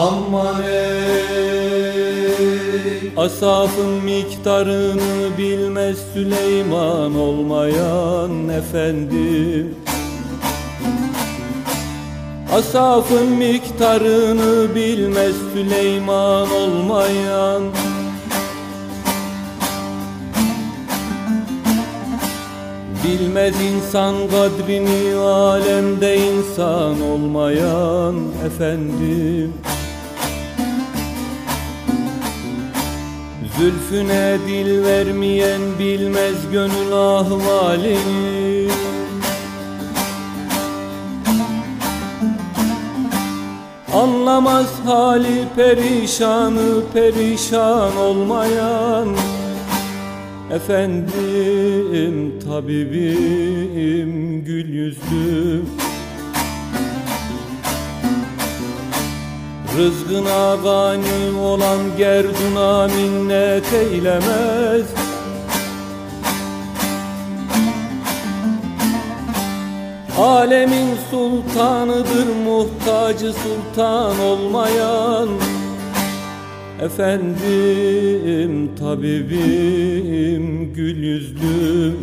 Aman ey Asafın miktarını bilmez Süleyman olmayan efendim. Asafın miktarını bilmez Süleyman olmayan. Bilmez insan kadrini alemde insan olmayan efendim Zülfüne dil vermeyen bilmez gönül ahvalini. Anlamaz hali perişanı perişan olmayan Efendim tabibim gül yüzlü Rızkına gani olan gerduna minnet eylemez Alemin sultanıdır muhtacı sultan olmayan. Efendim tabibim gül yüzlüm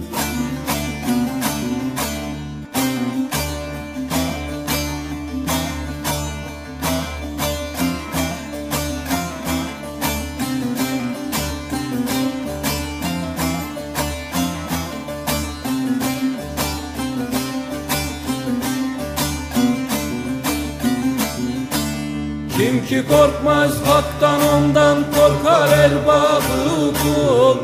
Kim ki korkmaz haktan ondan korkar elbabı kul.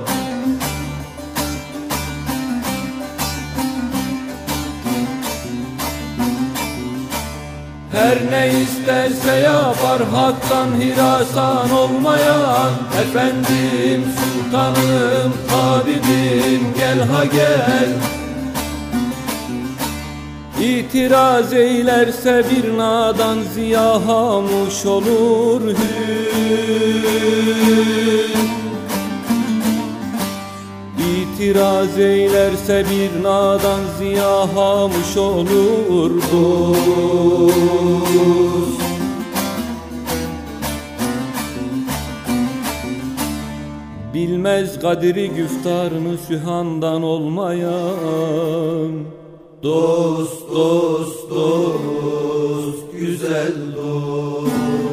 Her ne isterse yapar haktan hirasan olmayan. Efendim sultanım tabibim gel ha gel İtiraz eylerse bir nadan ziya hamuş olur İtiraz eylerse bir nadan ziya hamuş olur Bilmez kadiri güftarını sühandan olmayan Dost dost dost güzel dost